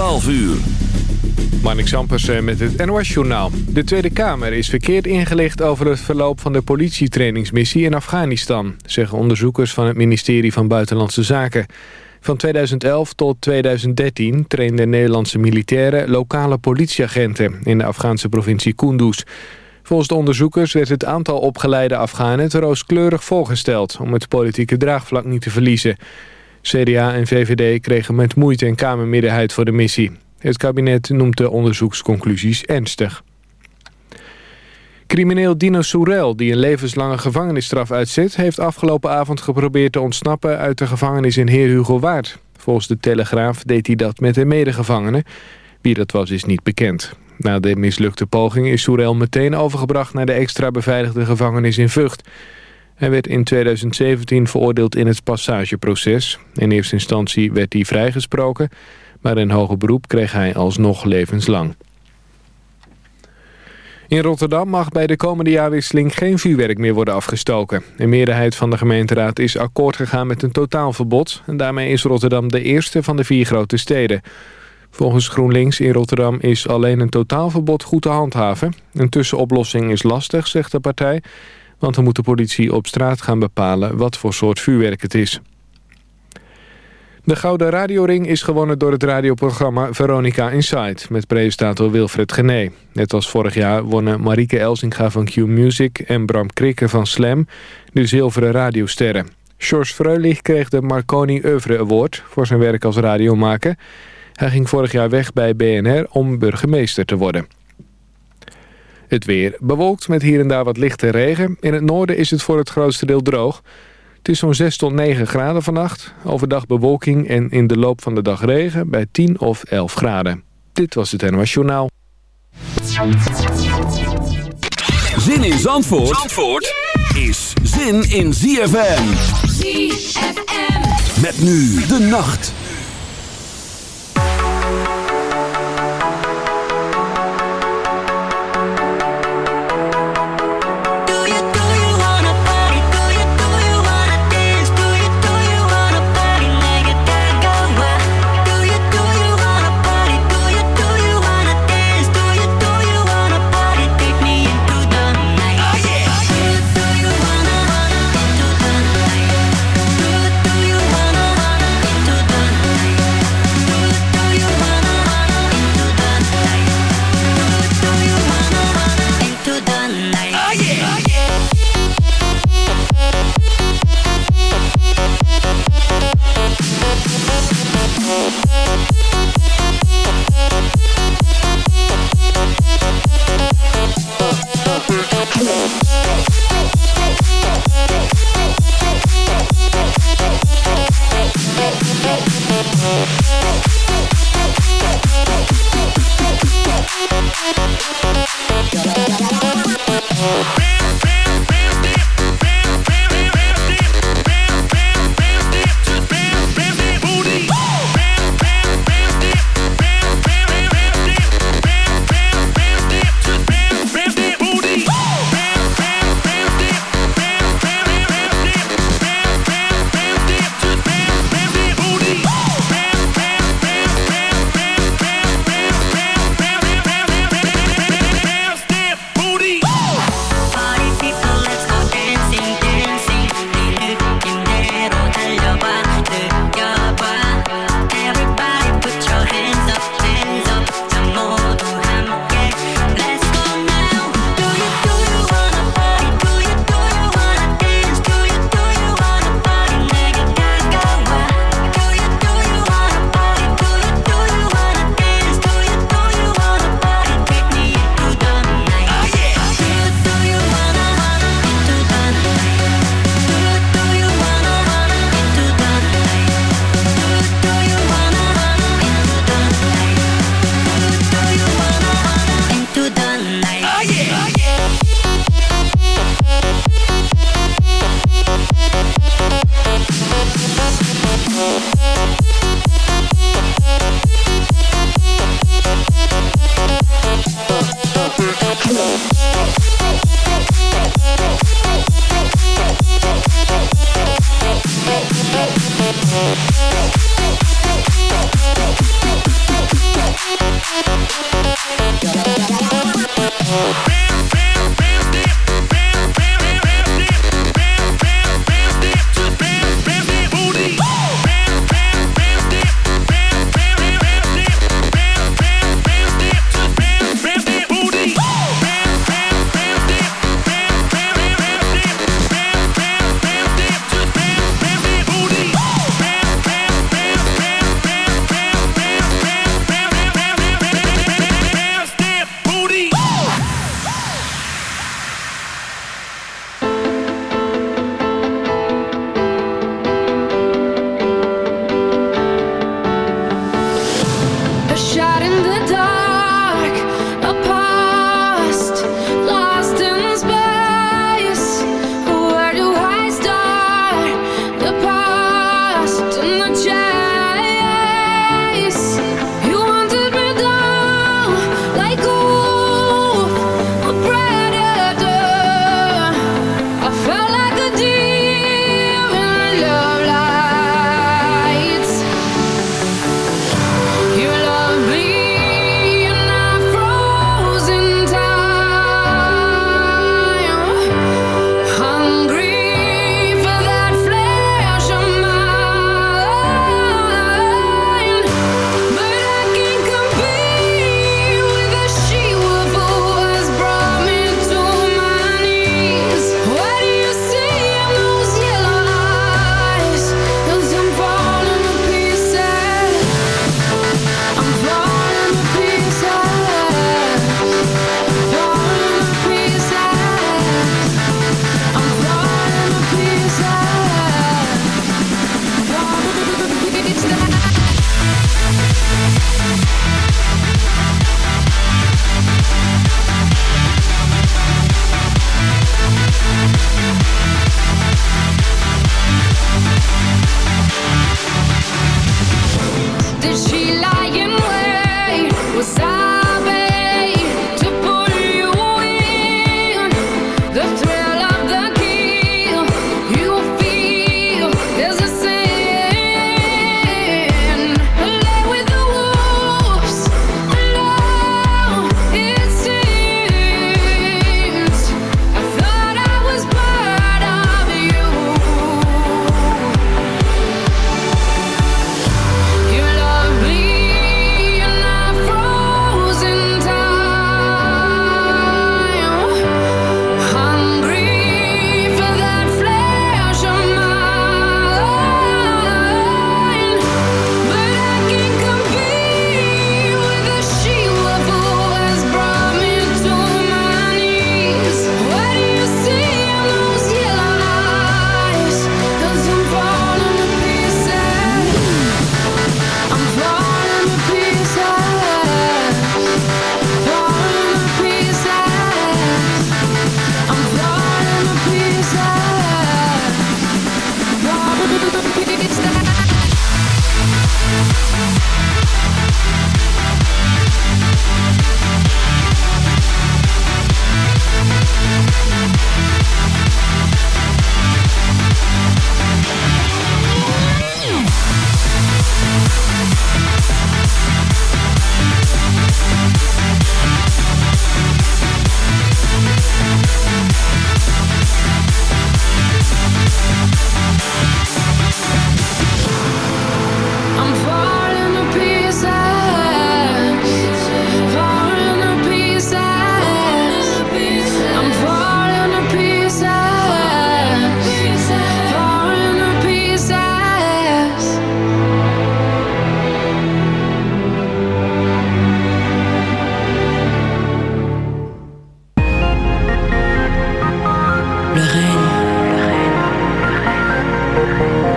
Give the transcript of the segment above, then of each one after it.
12 uur. Marnik Sampersen met het NOS-journaal. De Tweede Kamer is verkeerd ingelicht over het verloop van de politietrainingsmissie in Afghanistan... zeggen onderzoekers van het ministerie van Buitenlandse Zaken. Van 2011 tot 2013 trainden Nederlandse militairen lokale politieagenten... in de Afghaanse provincie Kunduz. Volgens de onderzoekers werd het aantal opgeleide Afghanen te rooskleurig voorgesteld... om het politieke draagvlak niet te verliezen... CDA en VVD kregen met moeite een kamermiddenheid voor de missie. Het kabinet noemt de onderzoeksconclusies ernstig. Crimineel Dino Soerel, die een levenslange gevangenisstraf uitzet... heeft afgelopen avond geprobeerd te ontsnappen uit de gevangenis in Heer Hugo Waard. Volgens de Telegraaf deed hij dat met een medegevangene. Wie dat was is niet bekend. Na de mislukte poging is Soerel meteen overgebracht... naar de extra beveiligde gevangenis in Vught... Hij werd in 2017 veroordeeld in het passageproces. In eerste instantie werd hij vrijgesproken, maar in hoger beroep kreeg hij alsnog levenslang. In Rotterdam mag bij de komende jaarwisseling geen vuurwerk meer worden afgestoken. Een meerderheid van de gemeenteraad is akkoord gegaan met een totaalverbod... en daarmee is Rotterdam de eerste van de vier grote steden. Volgens GroenLinks in Rotterdam is alleen een totaalverbod goed te handhaven. Een tussenoplossing is lastig, zegt de partij... Want dan moet de politie op straat gaan bepalen wat voor soort vuurwerk het is. De Gouden Radioring is gewonnen door het radioprogramma Veronica Inside... met presentator Wilfred Gené. Net als vorig jaar wonnen Marieke Elsinga van Q-Music... en Bram Krikke van Slam de zilveren radiosterren. George Freulich kreeg de Marconi Oeuvre Award... voor zijn werk als radiomaker. Hij ging vorig jaar weg bij BNR om burgemeester te worden. Het weer bewolkt met hier en daar wat lichte regen. In het noorden is het voor het grootste deel droog. Het is zo'n 6 tot 9 graden vannacht. Overdag bewolking en in de loop van de dag regen bij 10 of 11 graden. Dit was het NOS Journaal. Zin in Zandvoort, Zandvoort is zin in ZFM. ZFM. Met nu de nacht.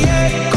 yeah.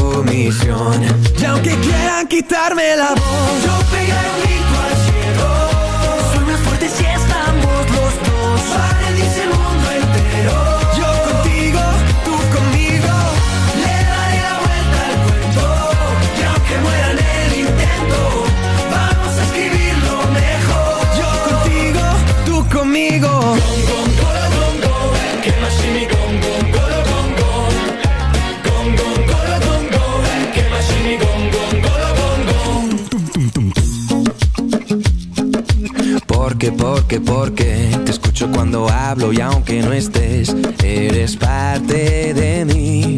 tu misión. Y aunque quieran quitarme la voz, yo pegaré un grito porque, porque te escucho cuando hablo y aunque no estés, eres parte de mí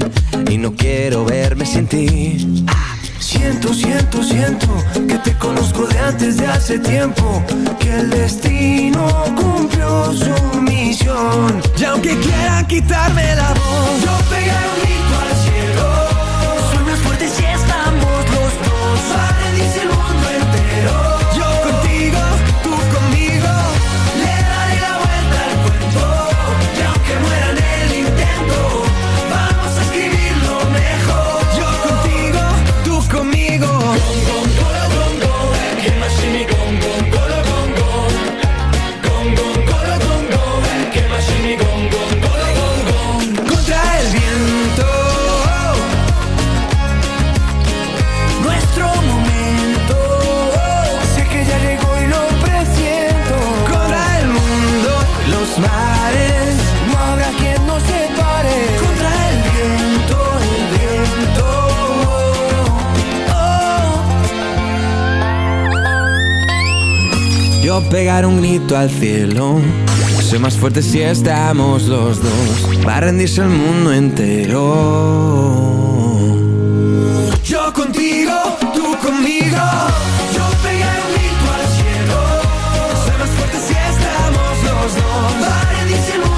y no quiero verme sin ti. Ah, siento, siento, siento que te conozco de antes de hace tiempo, que el destino cumplió su misión. Y aunque quieran quitarme la voz, yo pegaré un grito al cielo. Soy más fuerte si estamos los dos. Vale, díselo yo pegar un grito al cielo. Soy más fuerte si estamos los dos. Va a rendirse el mundo entero. Yo contigo, tú conmigo. Yo pegar un grito al cielo. Soy más fuerte si estamos los dos. Va rendirse el mundo entero.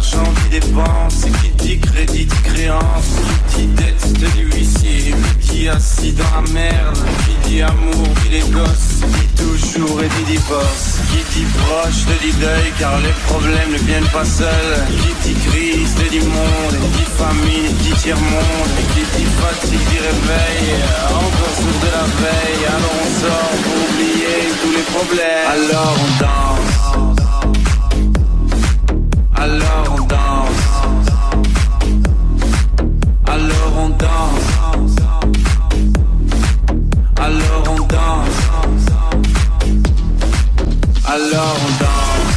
Qui dit argent, qui dépense, qui dit crédit, dit créance, qui dit dette, te dit huissier, qui assis dans la merde, qui dit amour, dit les gosses, qui dit toujours et dit divorce, qui dit proche, te dit deuil, car les problèmes ne viennent pas seuls, qui dit crise, te dit monde, qui dit famille, dit tiers-monde, qui dit fatigue, dit réveil, encore sourd de la veille, alors on sort pour oublier tous les problèmes. Alors on danse. Alors on danse. Alors on danse. Alors on danse. Alors on danse.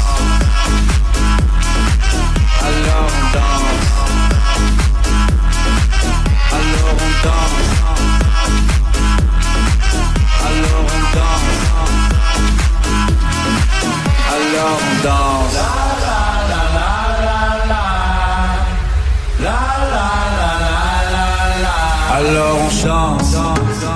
Alors on danse. Alors on chante.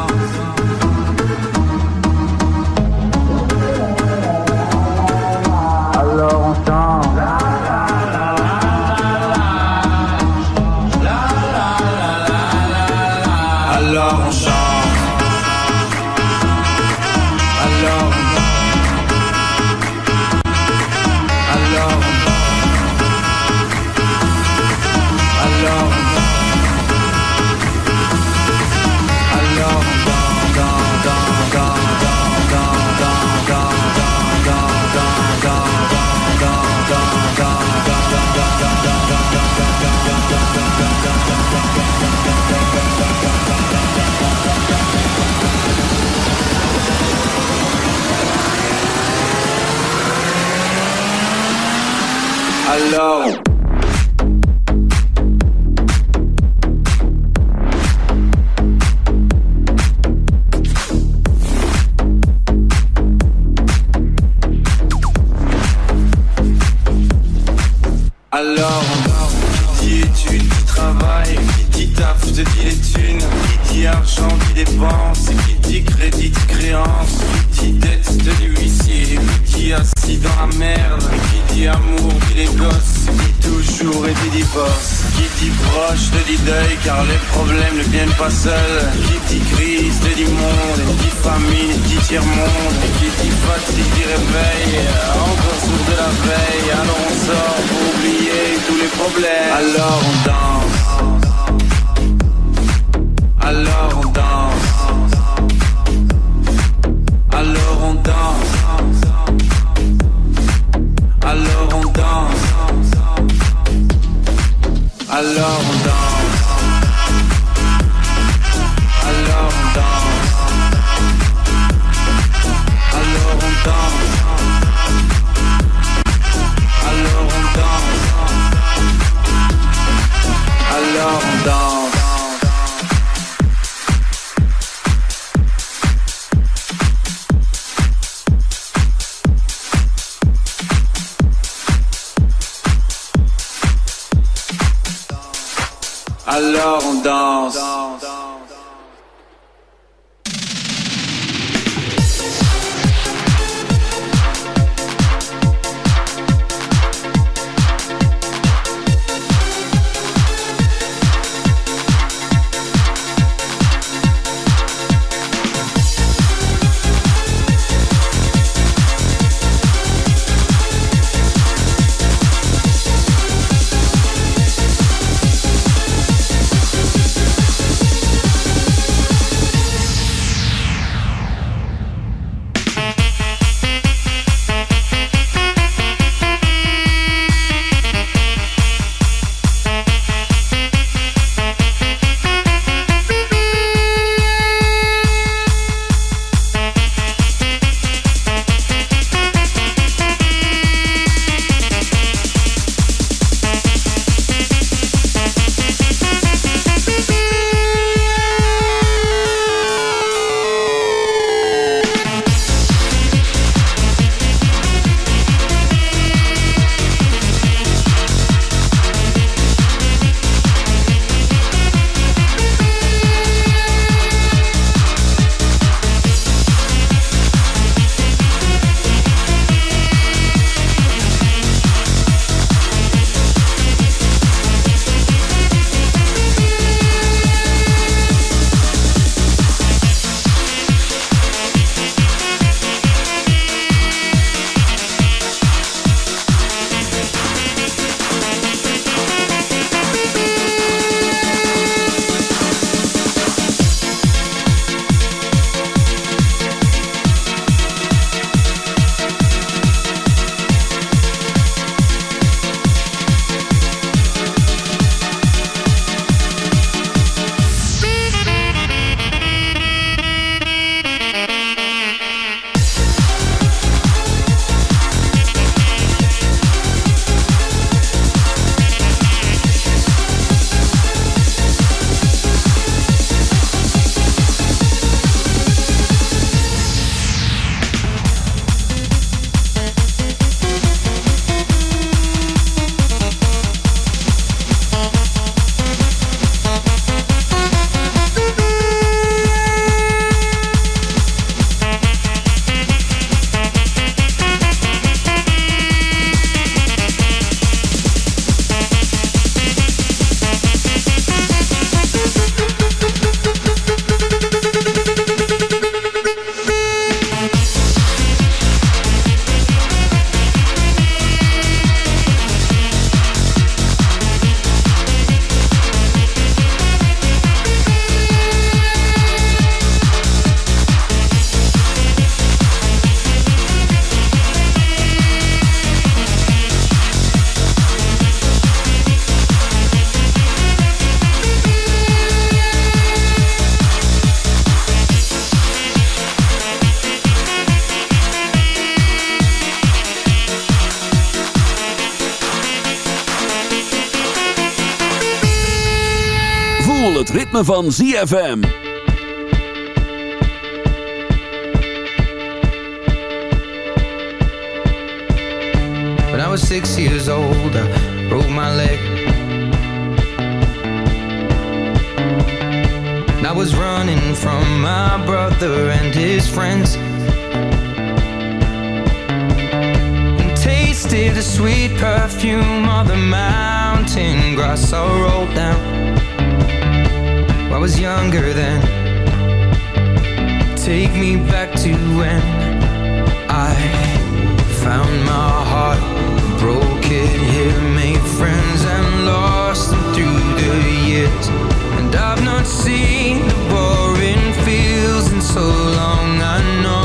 know. Pas seuls, qui dit crise, dit monde, qui dit famille, qui dit tiers-monde, qui dit fatigue, dit réveil, encore sourd de la veille, alors on sort pour oublier tous les problèmes. Alors on danse. Alors on danse. Alors on danse. ritme van ZFM. When I was six years old, I broke my leg. And I was running from my brother and his friends. and tasted the sweet perfume of the mountain grass I rolled down I was younger then. Take me back to when I found my heart Broke it here, made friends and lost them through the years. And I've not seen the war in fields in so long. I know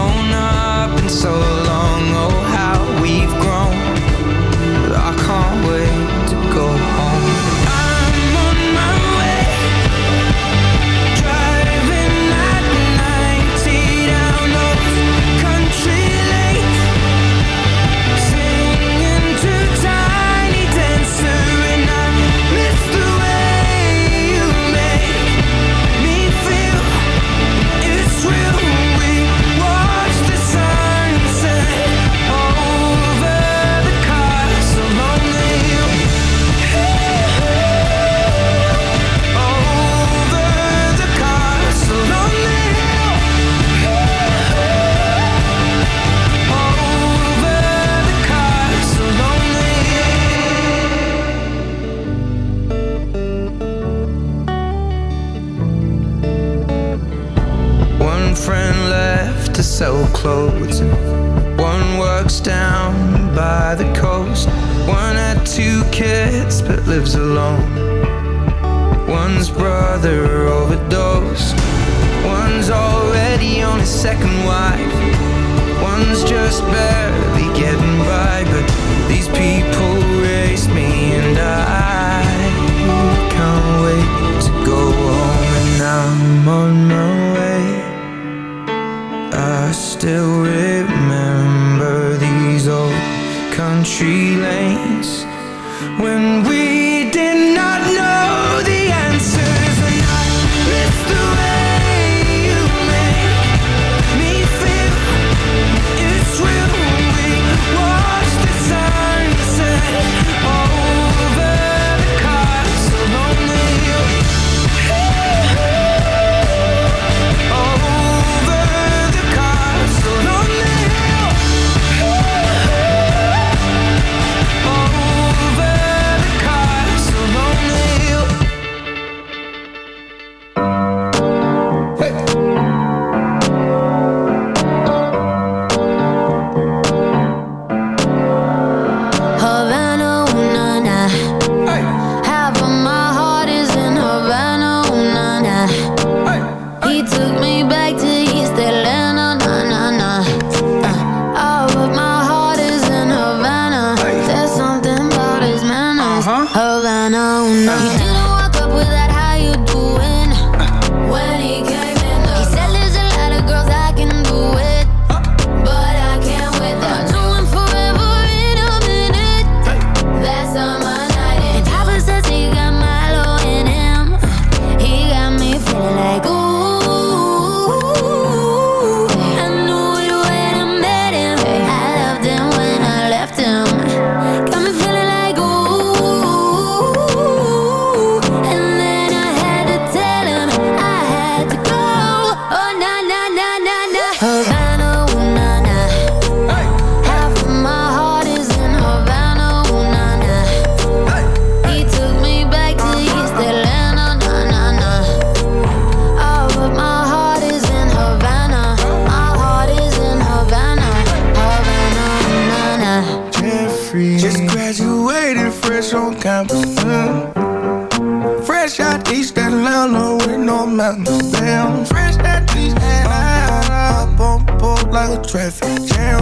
Jim.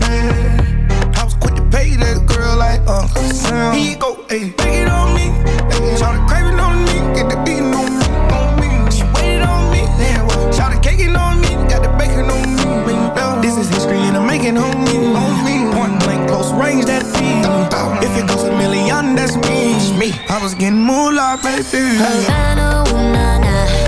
Yeah. I was quick to pay that girl like uh, Uncle Sam. Here you go, ayy. Take it on me. Ayy. Try to crave it on me. Get the beating on me. On me. She waited on me. Yeah, well, try to cake on me. Got the bacon on me. Well, this is history and I'm making on me. On me. One blank, close range, that feed. If it goes a million, that's me. me. I was getting like baby. Havana, ooh, nah, nah.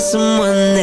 someone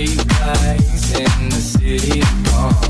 Lights in the city gone.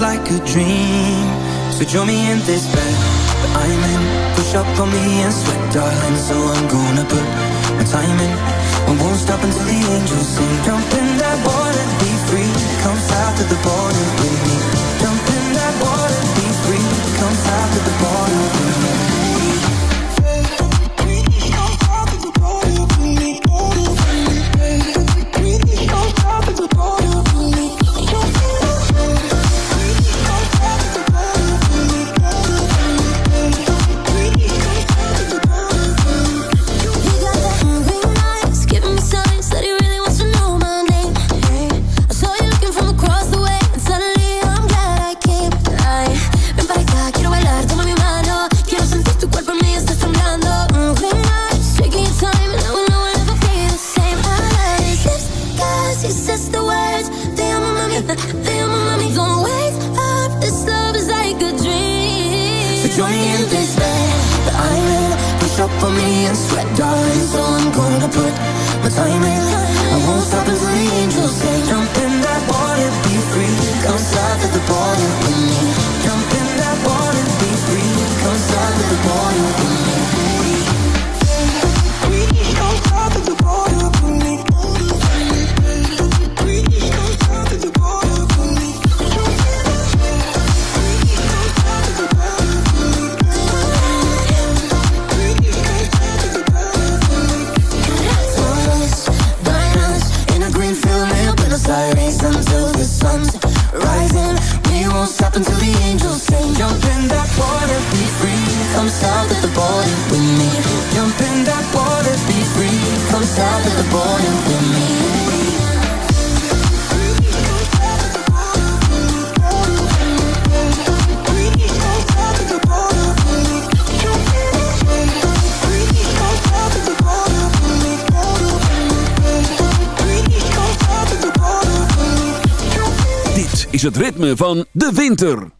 like a dream. So join me in this bed. That I'm in Push up on me and sweat, darling. So I'm gonna put my time in. I won't stop until the angels sing. Jump in that water, be free. Come south to the border with me. Jump in that water, be free. Come south to the border with me. ritme van de winter.